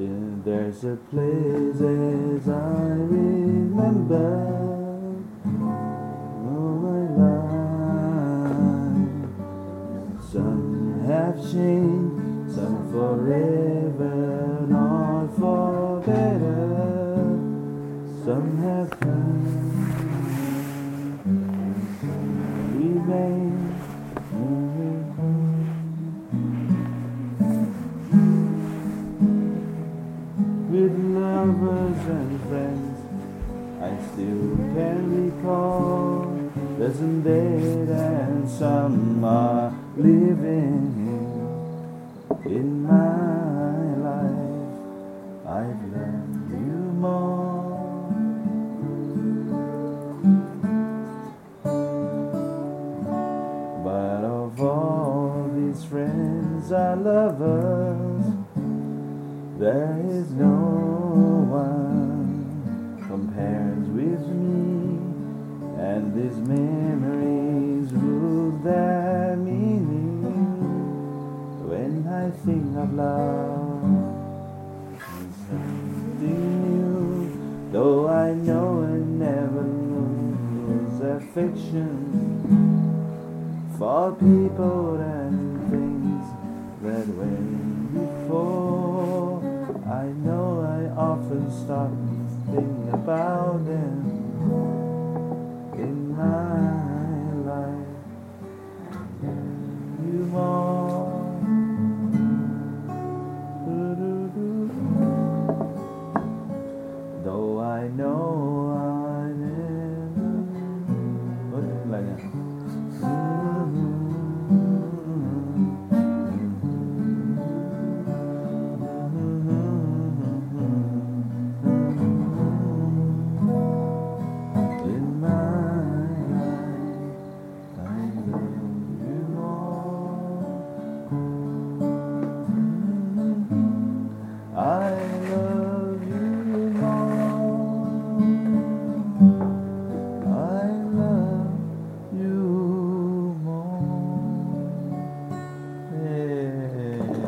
If there's a place as I remember all my life. Some have changed, some forever, not for better. Some have come, remain. And friends, I still can recall. There's some dead and some are living in my life. I've learned you more. But of all these friends are lovers, there is no and these memories lose their meaning when I think of love. Something new, though I know I never lose affection for people and things that went before. I know I often stop and think about them